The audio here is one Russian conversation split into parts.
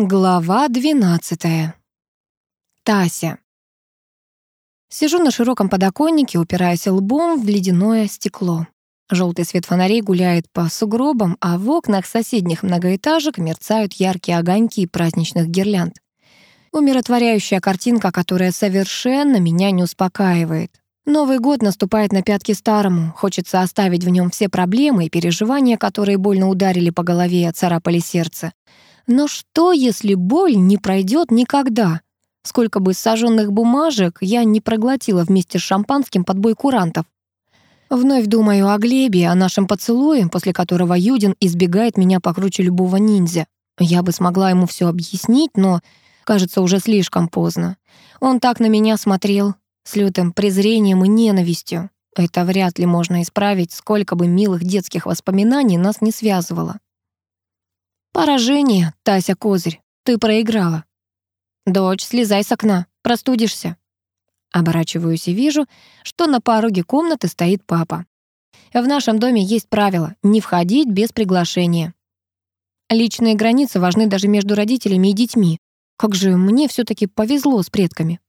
Глава 12. Тася. Сижу на широком подоконнике, упираясь лбом в ледяное стекло. Желтый свет фонарей гуляет по сугробам, а в окнах соседних многоэтажек мерцают яркие огоньки праздничных гирлянд. Умиротворяющая картинка, которая совершенно меня не успокаивает. Новый год наступает на пятки старому. Хочется оставить в нем все проблемы и переживания, которые больно ударили по голове и оцарапали сердце. Но что, если боль не пройдет никогда? Сколько бы сожженных бумажек я не проглотила вместе с шампанским под бой курантов. Вновь думаю о Глебе, о нашем поцелуе, после которого Юдин избегает меня покруче любого ниндзя. Я бы смогла ему все объяснить, но, кажется, уже слишком поздно. Он так на меня смотрел, с лютым презрением и ненавистью. Это вряд ли можно исправить, сколько бы милых детских воспоминаний нас не связывало. «Поражение, Тася Козырь, ты проиграла». «Дочь, слезай с окна, простудишься». Оборачиваюсь и вижу, что на пороге комнаты стоит папа. В нашем доме есть правило — не входить без приглашения. Личные границы важны даже между родителями и детьми. Как же мне все таки повезло с предками.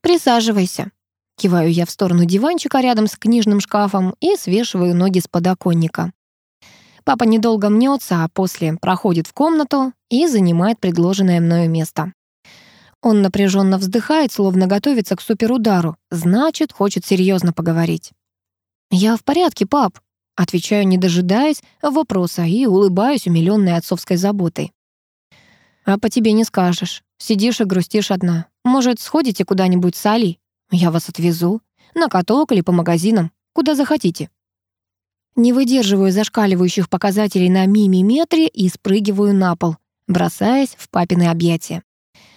«Присаживайся», — киваю я в сторону диванчика рядом с книжным шкафом и свешиваю ноги с подоконника. Папа недолго мнется, а после проходит в комнату и занимает предложенное мною место. Он напряженно вздыхает, словно готовится к суперудару. Значит, хочет серьезно поговорить. «Я в порядке, пап», — отвечаю, не дожидаясь вопроса, и улыбаюсь умилённой отцовской заботой. «А по тебе не скажешь. Сидишь и грустишь одна. Может, сходите куда-нибудь с Алей? Я вас отвезу. На каток или по магазинам. Куда захотите». Не выдерживаю зашкаливающих показателей на мимиметре и спрыгиваю на пол, бросаясь в папины объятия.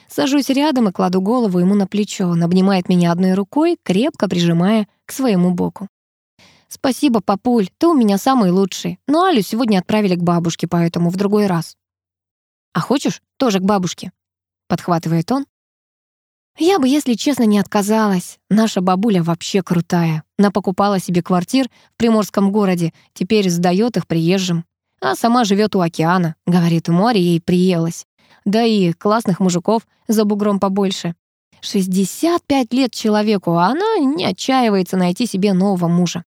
Сажусь рядом и кладу голову ему на плечо. Он обнимает меня одной рукой, крепко прижимая к своему боку. «Спасибо, папуль, ты у меня самый лучший. Но Алю сегодня отправили к бабушке, поэтому в другой раз». «А хочешь, тоже к бабушке?» — подхватывает он. Я бы, если честно, не отказалась. Наша бабуля вообще крутая. Она покупала себе квартир в приморском городе, теперь сдает их приезжим. А сама живет у океана. Говорит, море ей приелось. Да и классных мужиков за бугром побольше. 65 лет человеку, а она не отчаивается найти себе нового мужа.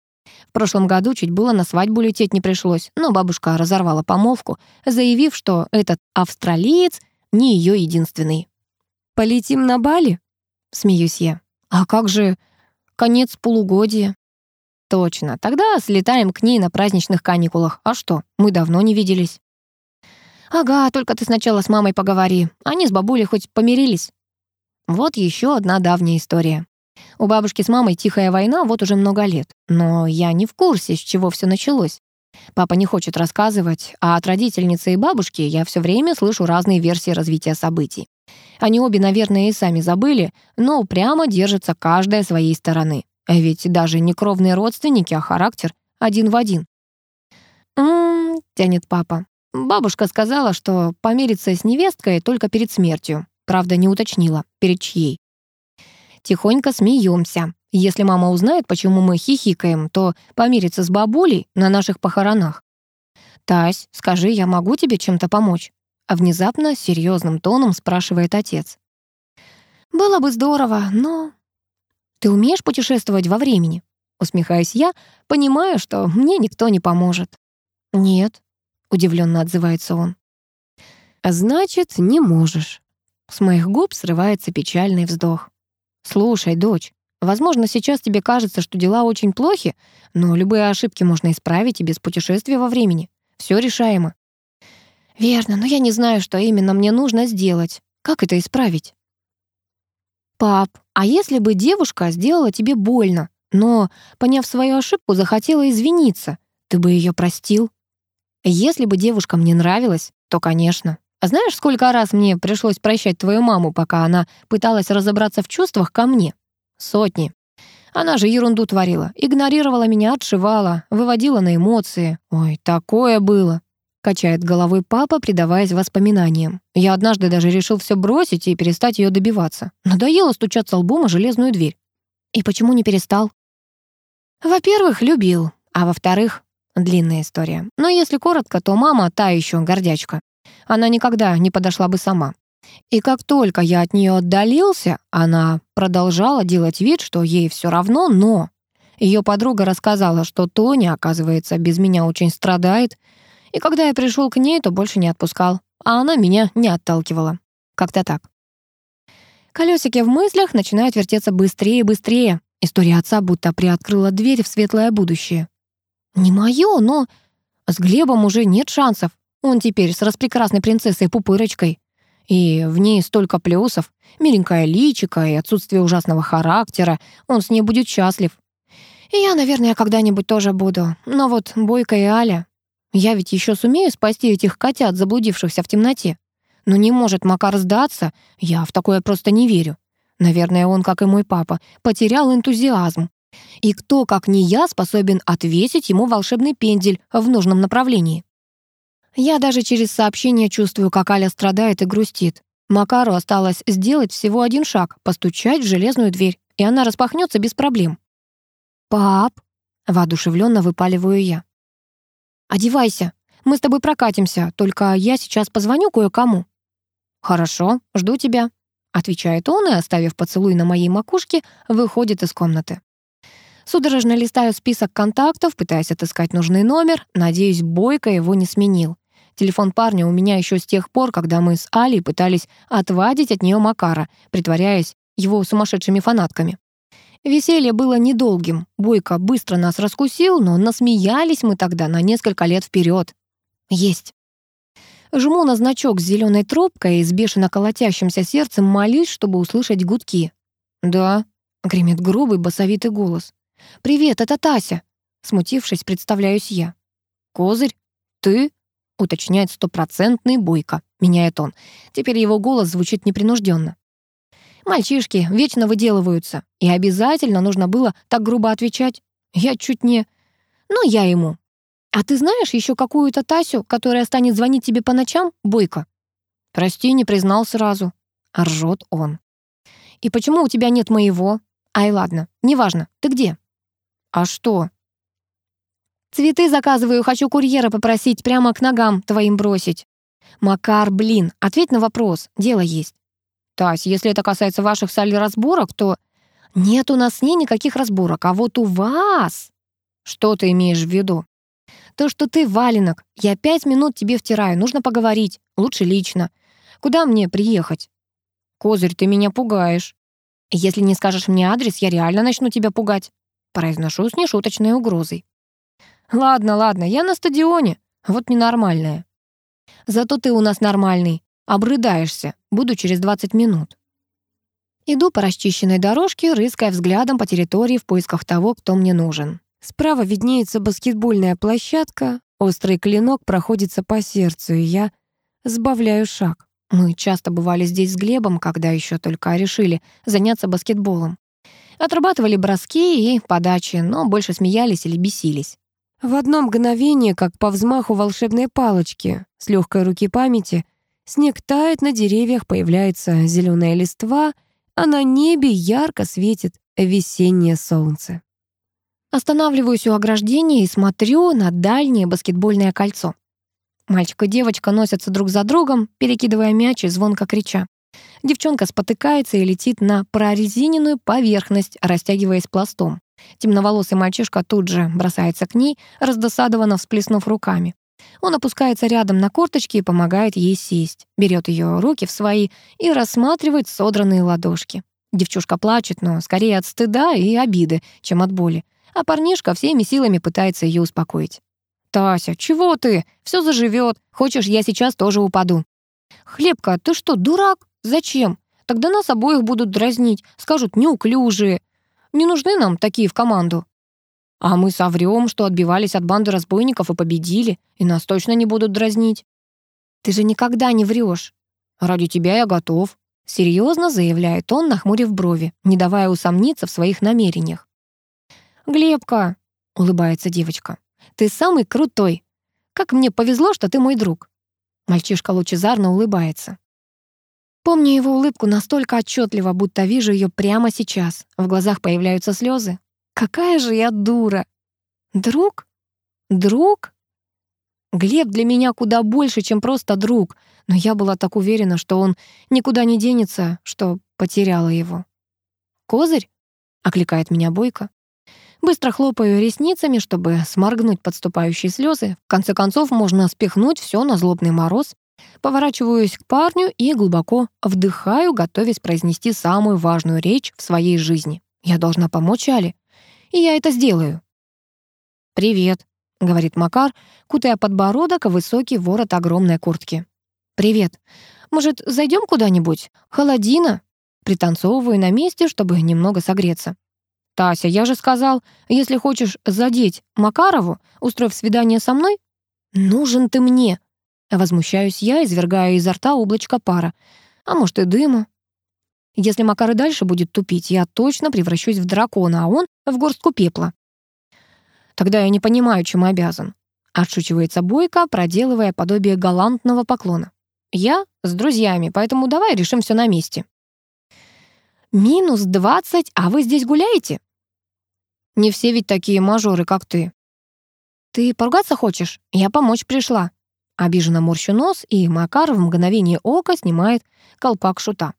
В прошлом году чуть было на свадьбу лететь не пришлось, но бабушка разорвала помолвку, заявив, что этот австралиец не ее единственный. «Полетим на Бали?» — смеюсь я. «А как же конец полугодия?» «Точно, тогда слетаем к ней на праздничных каникулах. А что, мы давно не виделись». «Ага, только ты сначала с мамой поговори. Они с бабулей хоть помирились?» Вот еще одна давняя история. У бабушки с мамой тихая война вот уже много лет. Но я не в курсе, с чего все началось. Папа не хочет рассказывать, а от родительницы и бабушки я все время слышу разные версии развития событий. Они обе, наверное, и сами забыли, но упрямо держатся каждая своей стороны. А ведь даже не кровные родственники, а характер один в один. «М-м-м», тянет папа. Бабушка сказала, что помирится с невесткой только перед смертью. Правда, не уточнила, перед чьей. Тихонько смеемся. Если мама узнает, почему мы хихикаем, то помирится с бабулей на наших похоронах. «Тась, скажи, я могу тебе чем-то помочь?» А внезапно серьезным тоном спрашивает отец. «Было бы здорово, но...» «Ты умеешь путешествовать во времени?» Усмехаюсь я, понимаю, что мне никто не поможет. «Нет», — удивленно отзывается он. «А значит, не можешь». С моих губ срывается печальный вздох. «Слушай, дочь, возможно, сейчас тебе кажется, что дела очень плохи, но любые ошибки можно исправить и без путешествия во времени. Все решаемо. «Верно, но я не знаю, что именно мне нужно сделать. Как это исправить?» «Пап, а если бы девушка сделала тебе больно, но, поняв свою ошибку, захотела извиниться, ты бы ее простил?» «Если бы девушка мне нравилась, то, конечно. А знаешь, сколько раз мне пришлось прощать твою маму, пока она пыталась разобраться в чувствах ко мне? Сотни. Она же ерунду творила, игнорировала меня, отшивала, выводила на эмоции. Ой, такое было. Качает головой папа, предаваясь воспоминаниям. Я однажды даже решил все бросить и перестать ее добиваться. Надоело стучаться лбом о железную дверь. И почему не перестал? Во-первых, любил, а во-вторых, длинная история. Но если коротко, то мама та еще гордячка. Она никогда не подошла бы сама. И как только я от нее отдалился, она продолжала делать вид, что ей все равно, но... Ее подруга рассказала, что Тоня, оказывается, без меня очень страдает, и когда я пришел к ней, то больше не отпускал, а она меня не отталкивала. Как-то так. Колесики в мыслях начинают вертеться быстрее и быстрее. История отца будто приоткрыла дверь в светлое будущее. Не мое, но с Глебом уже нет шансов. Он теперь с распрекрасной принцессой Пупырочкой. И в ней столько плюсов. Миленькая личика и отсутствие ужасного характера. Он с ней будет счастлив. И я, наверное, когда-нибудь тоже буду. Но вот Бойко и Аля... Я ведь еще сумею спасти этих котят, заблудившихся в темноте. Но не может Макар сдаться. Я в такое просто не верю. Наверное, он, как и мой папа, потерял энтузиазм. И кто, как не я, способен отвесить ему волшебный пендель в нужном направлении? Я даже через сообщение чувствую, как Аля страдает и грустит. Макару осталось сделать всего один шаг, постучать в железную дверь, и она распахнется без проблем. «Пап!» — воодушевленно выпаливаю я. «Одевайся, мы с тобой прокатимся, только я сейчас позвоню кое-кому». «Хорошо, жду тебя», — отвечает он и, оставив поцелуй на моей макушке, выходит из комнаты. Судорожно листаю список контактов, пытаясь отыскать нужный номер, надеюсь, Бойко его не сменил. Телефон парня у меня еще с тех пор, когда мы с Алей пытались отвадить от нее Макара, притворяясь его сумасшедшими фанатками. Веселье было недолгим. Бойко быстро нас раскусил, но насмеялись мы тогда на несколько лет вперед. Есть. Жму на значок с зеленой трубкой и с бешено колотящимся сердцем молюсь, чтобы услышать гудки. «Да», — гремит грубый басовитый голос. «Привет, это Тася», — смутившись, представляюсь я. «Козырь? Ты?» уточняет стопроцентный Бойко. Меняет он. Теперь его голос звучит непринужденно. Мальчишки вечно выделываются. И обязательно нужно было так грубо отвечать. Я чуть не... Ну, я ему. А ты знаешь еще какую-то Тасю, которая станет звонить тебе по ночам, Бойко? Прости, не признал сразу. Ржет он. И почему у тебя нет моего? Ай, ладно, неважно. Ты где? А что? Цветы заказываю, хочу курьера попросить прямо к ногам твоим бросить. Макар, блин, ответь на вопрос, дело есть. Тась, если это касается ваших разборок, то... Нет у нас с ней никаких разборок, а вот у вас... Что ты имеешь в виду? То, что ты валенок. Я пять минут тебе втираю, нужно поговорить. Лучше лично. Куда мне приехать? Козырь, ты меня пугаешь. Если не скажешь мне адрес, я реально начну тебя пугать. Произношу с нешуточной угрозой. Ладно, ладно, я на стадионе. Вот ненормальная. Зато ты у нас нормальный. Обрыдаешься. Буду через 20 минут. Иду по расчищенной дорожке, рыская взглядом по территории в поисках того, кто мне нужен. Справа виднеется баскетбольная площадка, острый клинок проходится по сердцу, и я сбавляю шаг. Мы часто бывали здесь с Глебом, когда еще только решили заняться баскетболом. Отрабатывали броски и подачи, но больше смеялись или бесились. В одно мгновение, как по взмаху волшебной палочки, с легкой руки памяти, снег тает на деревьях, появляется зеленая листва, а на небе ярко светит весеннее солнце. Останавливаюсь у ограждения и смотрю на дальнее баскетбольное кольцо. Мальчик и девочка носятся друг за другом, перекидывая мяч и звонко крича. Девчонка спотыкается и летит на прорезиненную поверхность, растягиваясь пластом. Темноволосый мальчишка тут же бросается к ней, раздосадованно всплеснув руками. Он опускается рядом на корточки и помогает ей сесть, берет ее руки в свои и рассматривает содранные ладошки. Девчушка плачет, но скорее от стыда и обиды, чем от боли. А парнишка всеми силами пытается ее успокоить. «Тася, чего ты? Все заживет. Хочешь, я сейчас тоже упаду?» «Хлебка, ты что, дурак? Зачем? Тогда нас обоих будут дразнить, скажут неуклюжие. Не нужны нам такие в команду. А мы соврём, что отбивались от банды разбойников и победили, и нас точно не будут дразнить. Ты же никогда не врёшь. Ради тебя я готов. Серьезно заявляет он, нахмурив брови, не давая усомниться в своих намерениях. «Глебка», — улыбается девочка, — «ты самый крутой. Как мне повезло, что ты мой друг». Мальчишка лучезарно улыбается. Помню его улыбку настолько отчетливо, будто вижу ее прямо сейчас. В глазах появляются слезы. Какая же я дура! Друг? Друг? Глеб для меня куда больше, чем просто друг, но я была так уверена, что он никуда не денется, что потеряла его. «Козырь?» — окликает меня Бойко. Быстро хлопаю ресницами, чтобы сморгнуть подступающие слезы. В конце концов, можно спихнуть все на злобный мороз. Поворачиваюсь к парню и глубоко вдыхаю, готовясь произнести самую важную речь в своей жизни. Я должна помочь Али. И я это сделаю. «Привет», — говорит Макар, кутая подбородок в высокий ворот огромной куртки. «Привет. Может, зайдем куда-нибудь? Холодина?» Пританцовываю на месте, чтобы немного согреться. «Тася, я же сказал, если хочешь задеть Макарову, устроив свидание со мной, нужен ты мне!» Возмущаюсь я, извергая изо рта облачко пара. А может и дыма. Если Макар и дальше будет тупить, я точно превращусь в дракона, а он — в горстку пепла. Тогда я не понимаю, чем обязан. Отшучивается Бойко, проделывая подобие галантного поклона. Я с друзьями, поэтому давай решим все на месте. Минус двадцать, а вы здесь гуляете? Не все ведь такие мажоры, как ты. Ты поругаться хочешь? Я помочь пришла. Обиженно морщу нос, и Макар в мгновение ока снимает колпак шута.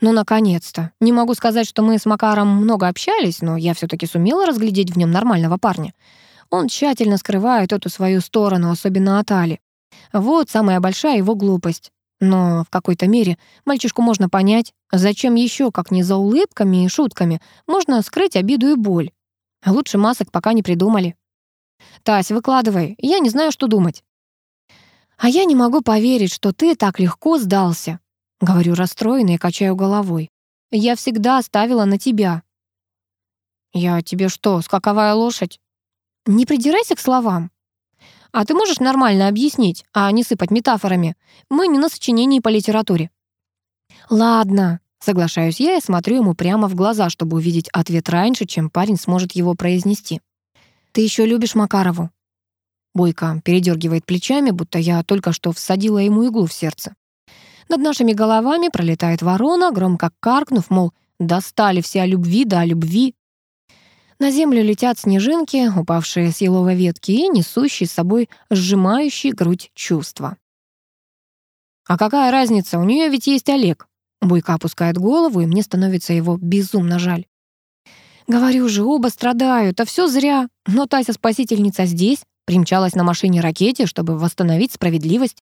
Ну, наконец-то. Не могу сказать, что мы с Макаром много общались, но я все таки сумела разглядеть в нем нормального парня. Он тщательно скрывает эту свою сторону, особенно от Али. Вот самая большая его глупость. Но в какой-то мере мальчишку можно понять, зачем еще, как не за улыбками и шутками, можно скрыть обиду и боль. Лучше масок пока не придумали. «Тась, выкладывай, я не знаю, что думать». «А я не могу поверить, что ты так легко сдался», — говорю расстроенно и качаю головой. «Я всегда ставила на тебя». «Я тебе что, скаковая лошадь?» «Не придирайся к словам. А ты можешь нормально объяснить, а не сыпать метафорами? Мы не на сочинении по литературе». «Ладно», — соглашаюсь я и смотрю ему прямо в глаза, чтобы увидеть ответ раньше, чем парень сможет его произнести. «Ты еще любишь Макарову?» Бойко передергивает плечами, будто я только что всадила ему иглу в сердце. Над нашими головами пролетает ворона, громко каркнув, мол, достали все о любви да о любви. На землю летят снежинки, упавшие с еловой ветки и несущие с собой сжимающие грудь чувства. «А какая разница? У нее ведь есть Олег». Буйка опускает голову, и мне становится его безумно жаль. Говорю же, оба страдают, а все зря. Но Тася-спасительница здесь, примчалась на машине-ракете, чтобы восстановить справедливость.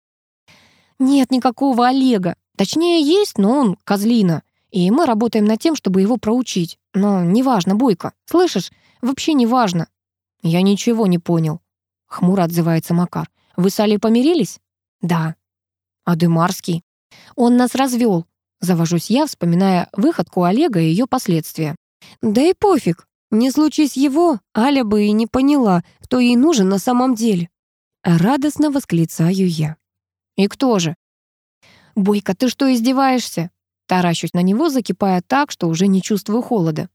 Нет никакого Олега. Точнее, есть, но он козлина. И мы работаем над тем, чтобы его проучить. Но неважно, Бойко. Слышишь? Вообще неважно. Я ничего не понял. Хмуро отзывается Макар. Вы с Али помирились? Да. А Дымарский? Он нас развел. Завожусь я, вспоминая выходку Олега и ее последствия. Да и пофиг. Не случись его, Аля бы и не поняла, кто ей нужен на самом деле. Радостно восклицаю я. И кто же? Бойко, ты что, издеваешься? Таращусь на него, закипая так, что уже не чувствую холода.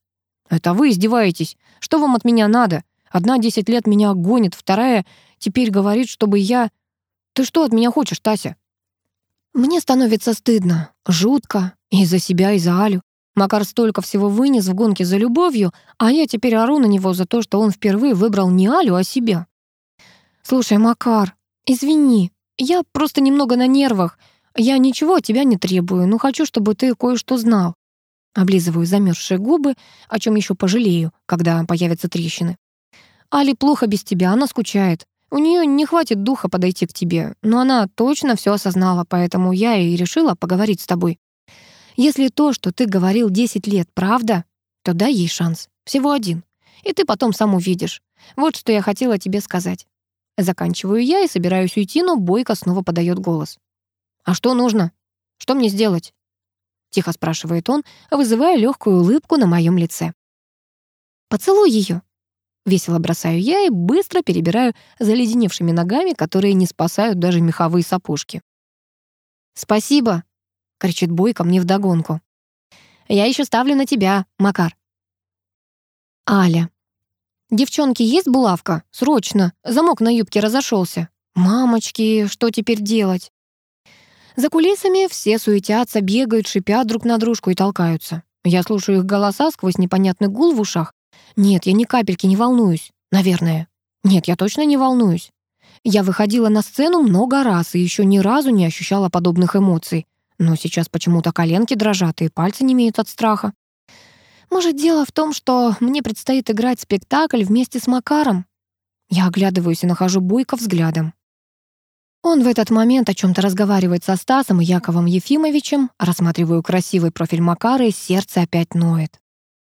«Это вы издеваетесь. Что вам от меня надо? Одна десять лет меня гонит, вторая теперь говорит, чтобы я... Ты что от меня хочешь, Тася?» Мне становится стыдно, жутко, и за себя, и за Алю. Макар столько всего вынес в гонке за любовью, а я теперь ору на него за то, что он впервые выбрал не Алю, а себя. «Слушай, Макар, извини, я просто немного на нервах. Я ничего от тебя не требую, но хочу, чтобы ты кое-что знал. Облизываю замерзшие губы, о чем еще пожалею, когда появятся трещины. Али плохо без тебя, она скучает. У нее не хватит духа подойти к тебе, но она точно все осознала, поэтому я и решила поговорить с тобой. Если то, что ты говорил 10 лет, правда, то дай ей шанс. Всего один. И ты потом сам увидишь. Вот что я хотела тебе сказать. Заканчиваю я и собираюсь уйти, но Бойко снова подает голос. «А что нужно? Что мне сделать?» Тихо спрашивает он, вызывая легкую улыбку на моем лице. «Поцелуй ее!» Весело бросаю я и быстро перебираю заледеневшими ногами, которые не спасают даже меховые сапожки. «Спасибо!» — кричит Бойко мне вдогонку. «Я еще ставлю на тебя, Макар». Аля. «Девчонки, есть булавка? Срочно! Замок на юбке разошелся. Мамочки, что теперь делать?» За кулисами все суетятся, бегают, шипят друг на дружку и толкаются. Я слушаю их голоса сквозь непонятный гул в ушах. Нет, я ни капельки не волнуюсь. Наверное. Нет, я точно не волнуюсь. Я выходила на сцену много раз и еще ни разу не ощущала подобных эмоций. Но сейчас почему-то коленки дрожат и пальцы не имеют от страха. Может, дело в том, что мне предстоит играть спектакль вместе с Макаром? Я оглядываюсь и нахожу Бойко взглядом. Он в этот момент о чем то разговаривает со Стасом и Яковом Ефимовичем, рассматриваю красивый профиль Макара, и сердце опять ноет.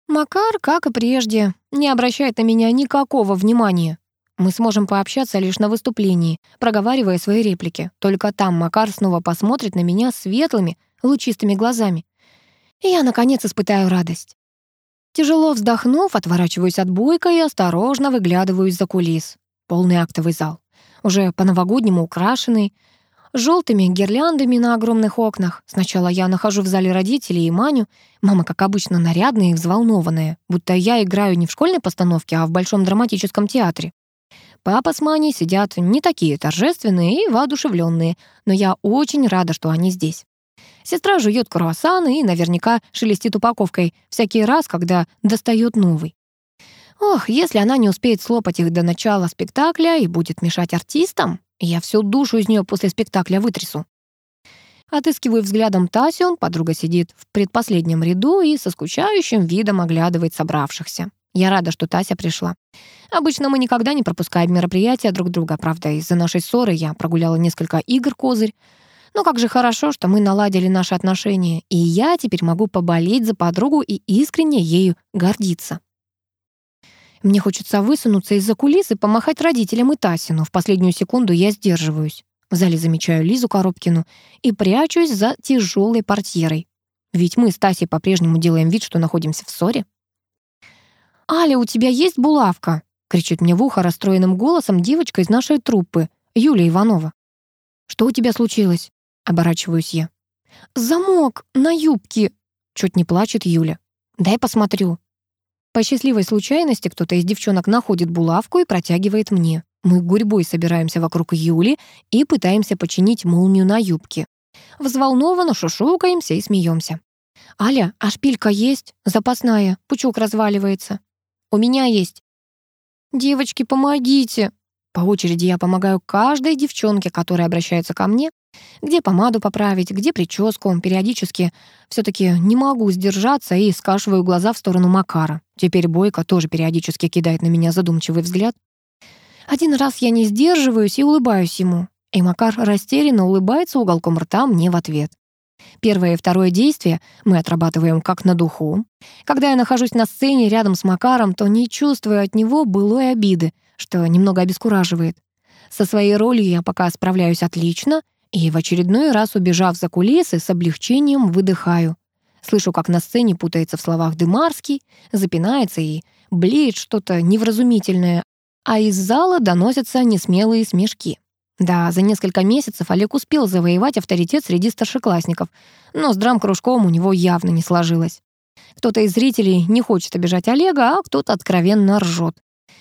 Макар, как и прежде, не обращает на меня никакого внимания. Мы сможем пообщаться лишь на выступлении, проговаривая свои реплики. Только там Макар снова посмотрит на меня светлыми, лучистыми глазами. И я, наконец, испытаю радость. Тяжело вздохнув, отворачиваюсь от буйка и осторожно выглядываю из-за кулис. Полный актовый зал. Уже по-новогоднему украшенный, желтыми гирляндами на огромных окнах. Сначала я нахожу в зале родителей и Маню. Мама, как обычно, нарядная и взволнованная, будто я играю не в школьной постановке, а в Большом драматическом театре. Папа с Маней сидят не такие торжественные и воодушевленные, но я очень рада, что они здесь. Сестра жует круассаны и наверняка шелестит упаковкой всякий раз, когда достает новый. Ох, если она не успеет слопать их до начала спектакля и будет мешать артистам, я всю душу из нее после спектакля вытрясу. Отыскиваю взглядом Тасю, подруга сидит в предпоследнем ряду и со скучающим видом оглядывает собравшихся. Я рада, что Тася пришла. Обычно мы никогда не пропускаем мероприятия друг друга. Правда, из-за нашей ссоры я прогуляла несколько игр козырь. Но как же хорошо, что мы наладили наши отношения, и я теперь могу поболеть за подругу и искренне ею гордиться. Мне хочется высунуться из-за кулис и помахать родителям и Тасе, но в последнюю секунду я сдерживаюсь. В зале замечаю Лизу Коробкину и прячусь за тяжелой портьерой. Ведь мы с Тасей по-прежнему делаем вид, что находимся в ссоре. «Аля, у тебя есть булавка?» — кричит мне в ухо расстроенным голосом девочка из нашей труппы, Юлия Иванова. «Что у тебя случилось?» — оборачиваюсь я. «Замок на юбке!» — чуть не плачет Юля. «Дай посмотрю». По счастливой случайности кто-то из девчонок находит булавку и протягивает мне. Мы гурьбой собираемся вокруг Юли и пытаемся починить молнию на юбке. Взволнованно шушукаемся и смеемся. «Аля, а шпилька есть? Запасная, пучок разваливается». У меня есть. Девочки, помогите. По очереди я помогаю каждой девчонке, которая обращается ко мне. Где помаду поправить, где прическу. Периодически все таки не могу сдержаться и скашиваю глаза в сторону Макара. Теперь Бойко тоже периодически кидает на меня задумчивый взгляд. Один раз я не сдерживаюсь и улыбаюсь ему. И Макар растерянно улыбается уголком рта мне в ответ. Первое и второе действие мы отрабатываем как на духу. Когда я нахожусь на сцене рядом с Макаром, то не чувствую от него былой обиды, что немного обескураживает. Со своей ролью я пока справляюсь отлично, и в очередной раз, убежав за кулисы, с облегчением выдыхаю. Слышу, как на сцене путается в словах Дымарский, запинается и блеет что-то невразумительное, а из зала доносятся несмелые смешки. Да, за несколько месяцев Олег успел завоевать авторитет среди старшеклассников, но с драм-кружком у него явно не сложилось. Кто-то из зрителей не хочет обижать Олега, а кто-то откровенно ржет.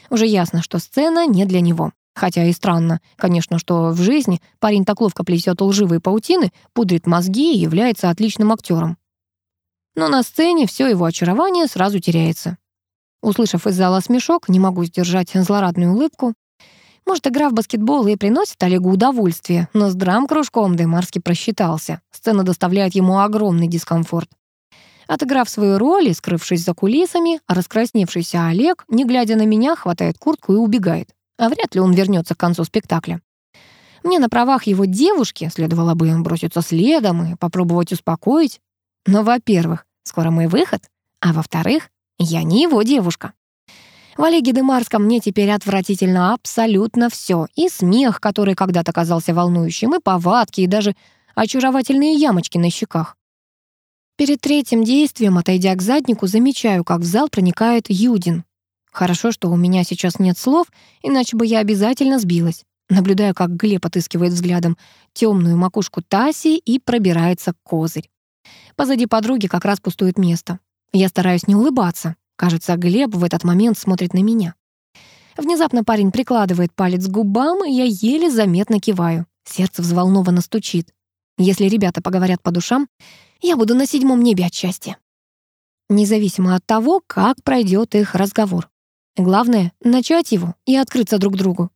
Уже ясно, что сцена не для него. Хотя и странно, конечно, что в жизни парень так ловко плетет лживые паутины, пудрит мозги и является отличным актером. Но на сцене все его очарование сразу теряется. Услышав из зала смешок, не могу сдержать злорадную улыбку. Может, игра в баскетбол и приносит Олегу удовольствие, но с драм-кружком Демарский просчитался. Сцена доставляет ему огромный дискомфорт. Отыграв свою роль и скрывшись за кулисами, раскрасневшийся Олег, не глядя на меня, хватает куртку и убегает. А вряд ли он вернется к концу спектакля. Мне на правах его девушки следовало бы броситься следом и попробовать успокоить. Но, во-первых, скоро мой выход, а во-вторых, я не его девушка. В Олеге Демарском мне теперь отвратительно абсолютно все. И смех, который когда-то казался волнующим, и повадки, и даже очаровательные ямочки на щеках. Перед третьим действием, отойдя к заднику, замечаю, как в зал проникает Юдин. Хорошо, что у меня сейчас нет слов, иначе бы я обязательно сбилась. Наблюдаю, как Глеб отыскивает взглядом темную макушку Таси и пробирается козырь. Позади подруги как раз пустует место. Я стараюсь не улыбаться. Кажется, Глеб в этот момент смотрит на меня. Внезапно парень прикладывает палец к губам, и я еле заметно киваю. Сердце взволнованно стучит. Если ребята поговорят по душам, я буду на седьмом небе от счастья. Независимо от того, как пройдет их разговор. Главное — начать его и открыться друг другу.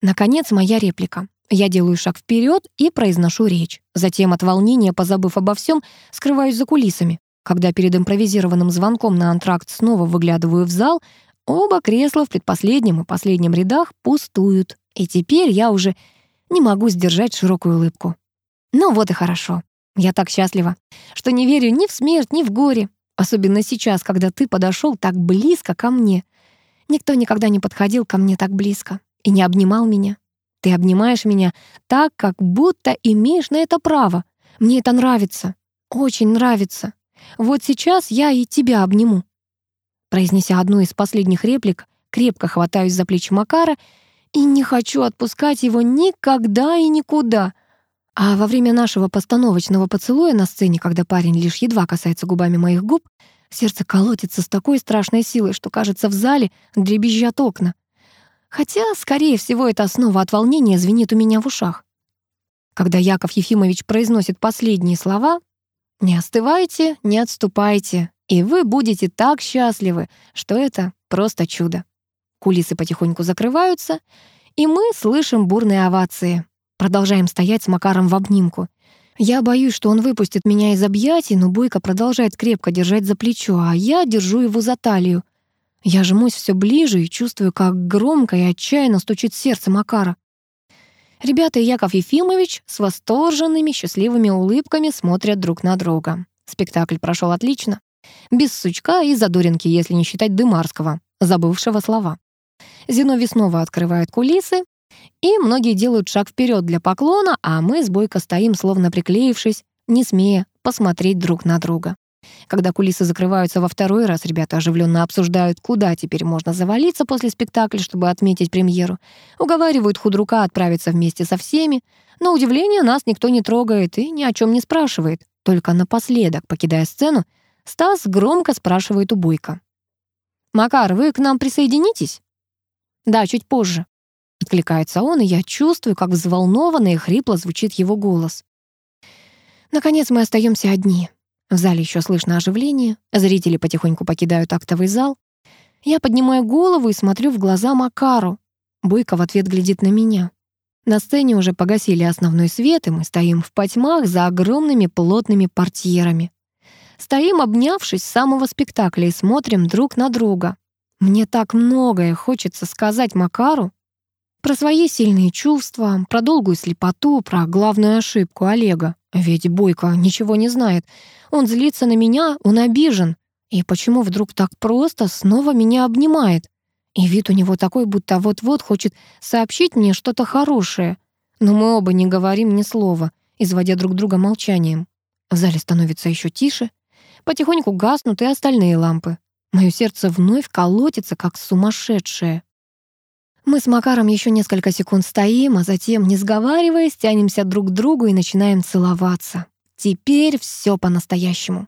Наконец, моя реплика. Я делаю шаг вперед и произношу речь. Затем от волнения, позабыв обо всем, скрываюсь за кулисами. Когда перед импровизированным звонком на антракт снова выглядываю в зал, оба кресла в предпоследнем и последнем рядах пустуют. И теперь я уже не могу сдержать широкую улыбку. Ну вот и хорошо. Я так счастлива, что не верю ни в смерть, ни в горе. Особенно сейчас, когда ты подошел так близко ко мне. Никто никогда не подходил ко мне так близко и не обнимал меня. Ты обнимаешь меня так, как будто имеешь на это право. Мне это нравится. Очень нравится. Вот сейчас я и тебя обниму». Произнеся одну из последних реплик, крепко хватаюсь за плечи Макара и не хочу отпускать его никогда и никуда. А во время нашего постановочного поцелуя на сцене, когда парень лишь едва касается губами моих губ, сердце колотится с такой страшной силой, что, кажется, в зале дребезжат окна. Хотя, скорее всего, это снова от волнения звенит у меня в ушах. Когда Яков Ефимович произносит последние слова «Не остывайте, не отступайте, и вы будете так счастливы, что это просто чудо». Кулисы потихоньку закрываются, и мы слышим бурные овации. Продолжаем стоять с Макаром в обнимку. Я боюсь, что он выпустит меня из объятий, но Бойко продолжает крепко держать за плечо, а я держу его за талию. Я жмусь все ближе и чувствую, как громко и отчаянно стучит сердце Макара. Ребята и Яков Ефимович с восторженными, счастливыми улыбками смотрят друг на друга. Спектакль прошел отлично. Без сучка и задоринки, если не считать Дымарского, забывшего слова. Зиновий снова открывает кулисы, и многие делают шаг вперед для поклона, а мы с Бойко стоим, словно приклеившись, не смея посмотреть друг на друга. Когда кулисы закрываются во второй раз, ребята оживленно обсуждают, куда теперь можно завалиться после спектакля, чтобы отметить премьеру. Уговаривают худрука отправиться вместе со всеми. На удивление нас никто не трогает и ни о чем не спрашивает. Только напоследок, покидая сцену, Стас громко спрашивает у Бойко. «Макар, вы к нам присоединитесь?» «Да, чуть позже», — откликается он, и я чувствую, как взволнованно и хрипло звучит его голос. Наконец мы остаемся одни. В зале еще слышно оживление, зрители потихоньку покидают актовый зал. Я поднимаю голову и смотрю в глаза Макару. Бойко в ответ глядит на меня. На сцене уже погасили основной свет, и мы стоим в потьмах за огромными плотными портьерами. Стоим, обнявшись с самого спектакля, и смотрим друг на друга. Мне так многое хочется сказать Макару. Про свои сильные чувства, про долгую слепоту, про главную ошибку Олега. Ведь Бойко ничего не знает. Он злится на меня, он обижен. И почему вдруг так просто снова меня обнимает? И вид у него такой, будто вот-вот хочет сообщить мне что-то хорошее. Но мы оба не говорим ни слова, изводя друг друга молчанием. В зале становится еще тише. Потихоньку гаснут и остальные лампы. Мое сердце вновь колотится, как сумасшедшее. Мы с Макаром еще несколько секунд стоим, а затем, не сговариваясь, тянемся друг к другу и начинаем целоваться. Теперь все по-настоящему.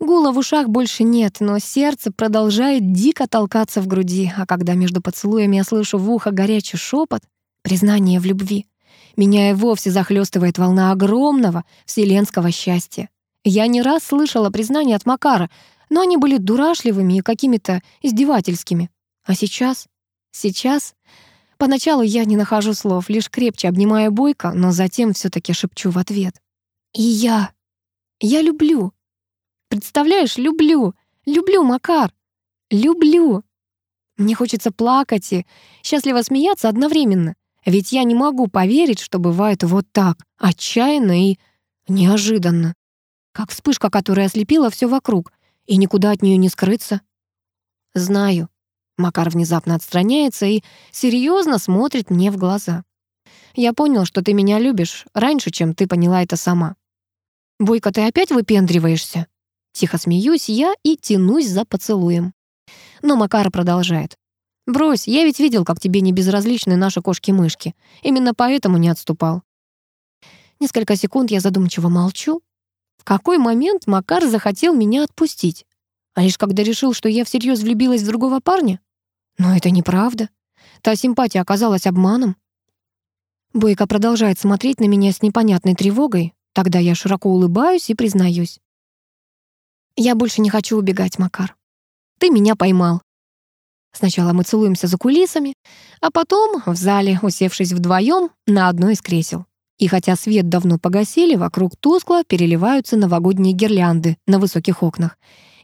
Гула в ушах больше нет, но сердце продолжает дико толкаться в груди, а когда между поцелуями я слышу в ухо горячий шепот, признание в любви, меня и вовсе захлестывает волна огромного вселенского счастья. Я не раз слышала признания от Макара, но они были дурашливыми и какими-то издевательскими. А сейчас Сейчас поначалу я не нахожу слов, лишь крепче обнимаю Бойко, но затем все таки шепчу в ответ. И я. Я люблю. Представляешь, люблю. Люблю, Макар. Люблю. Мне хочется плакать и счастливо смеяться одновременно. Ведь я не могу поверить, что бывает вот так, отчаянно и неожиданно. Как вспышка, которая ослепила все вокруг, и никуда от нее не скрыться. Знаю, Макар внезапно отстраняется и серьезно смотрит мне в глаза. «Я понял, что ты меня любишь раньше, чем ты поняла это сама». «Бойко, ты опять выпендриваешься?» Тихо смеюсь я и тянусь за поцелуем. Но Макар продолжает. «Брось, я ведь видел, как тебе не безразличны наши кошки-мышки. Именно поэтому не отступал». Несколько секунд я задумчиво молчу. В какой момент Макар захотел меня отпустить? А лишь когда решил, что я всерьез влюбилась в другого парня? Но это неправда. Та симпатия оказалась обманом. Бойко продолжает смотреть на меня с непонятной тревогой. Тогда я широко улыбаюсь и признаюсь. Я больше не хочу убегать, Макар. Ты меня поймал. Сначала мы целуемся за кулисами, а потом в зале, усевшись вдвоем на одно из кресел. И хотя свет давно погасили, вокруг тускло переливаются новогодние гирлянды на высоких окнах.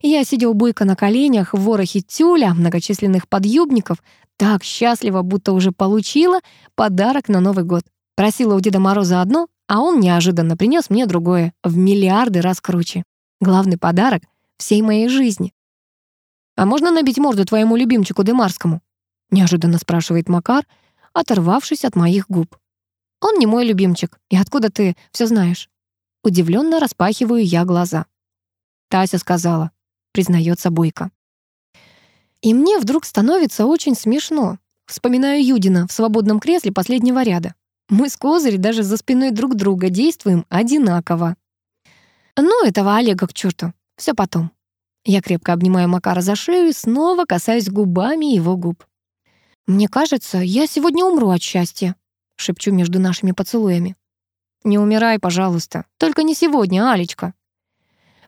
Я сидел бойко на коленях в ворохе тюля, многочисленных подъюбников, так счастлива, будто уже получила подарок на Новый год. Просила у Деда Мороза одно, а он неожиданно принес мне другое, в миллиарды раз круче. Главный подарок всей моей жизни. «А можно набить морду твоему любимчику Демарскому?» неожиданно спрашивает Макар, оторвавшись от моих губ. «Он не мой любимчик. И откуда ты все знаешь?» Удивленно распахиваю я глаза. Тася сказала, признается Бойко. И мне вдруг становится очень смешно. Вспоминаю Юдина в свободном кресле последнего ряда. Мы с Козырь даже за спиной друг друга действуем одинаково. Ну, этого Олега к черту. Все потом. Я крепко обнимаю Макара за шею и снова касаюсь губами его губ. «Мне кажется, я сегодня умру от счастья», — шепчу между нашими поцелуями. «Не умирай, пожалуйста. Только не сегодня, Алечка».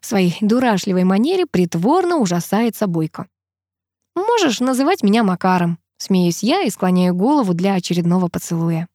В своей дурашливой манере притворно ужасается Бойко. «Можешь называть меня Макаром», — смеюсь я и склоняю голову для очередного поцелуя.